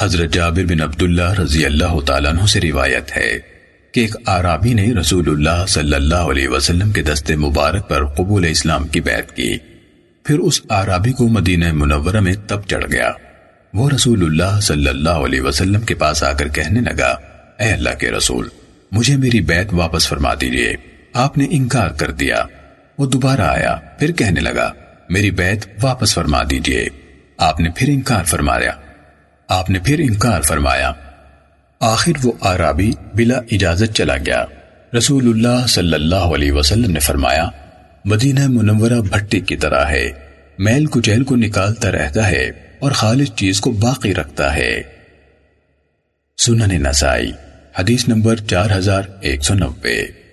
حضرت جابر بن عبداللہ رضی اللہ تعالیٰ عنہ سے روایت ہے کہ ایک آرابی نے رسول اللہ صلی اللہ علیہ وسلم کے دست مبارک پر قبول اسلام کی بیعت کی۔ پھر اس آرابی کو مدینہ منورہ میں تب چڑھ گیا۔ وہ رسول اللہ صلی اللہ علیہ وسلم کے پاس آ کر کہنے لگا، اے اللہ کے رسول، مجھے میری بیعت واپس فرما دیجیے۔ آپ نے انکار کر دیا۔ وہ دوبارہ آیا، پھر کہنے لگا، میری بیعت واپس فرما دیجیے۔ آپ نے پھر انکار فرمایا۔ آپ نے پھر انکار فرمایا۔ آخر وہ آرابی بلا اجازت چلا گیا۔ رسول اللہ صلی اللہ علیہ وسلم نے فرمایا، مدینہ منورہ بھٹی کی طرح ہے۔ میل کچیل کو نکالتا رہتا ہے اور خالص چیز کو باقی رکھتا ہے۔ سنن نسائی، حدیث نمبر چار ہزار ایک سو نوے۔